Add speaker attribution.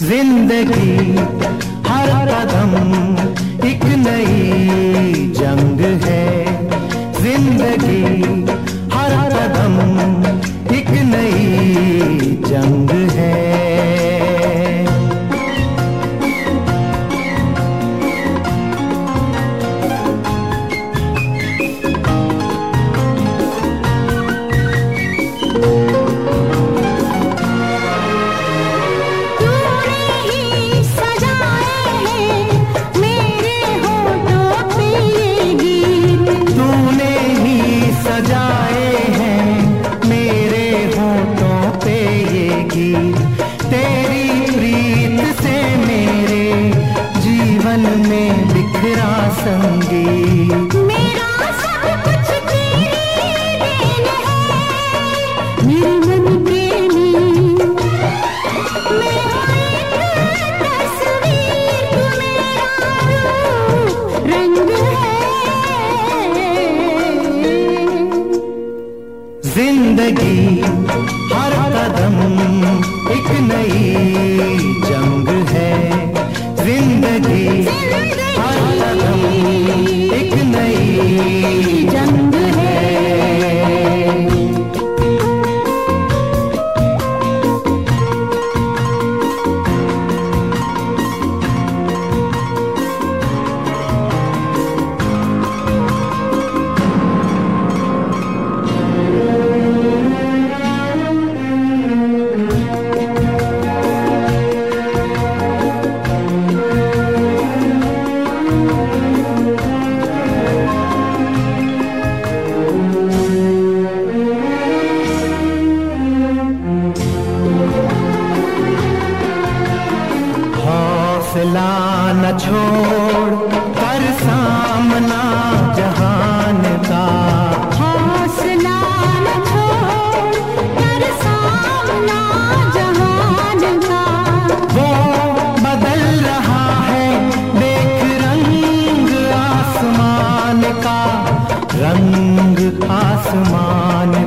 Speaker 1: ज़िंदगी हर कदम एक नई जंग है। ज़िंदगी हर कदम एक नई जंग है ज़िंदगी हर कदम एक नई जंग है। ज़िंदगी हर कदम फैसला न छोड़ कर सामना जहान का।
Speaker 2: सामना जहान का।
Speaker 1: वो बदल रहा है रंग आसमान का। रंग आसमान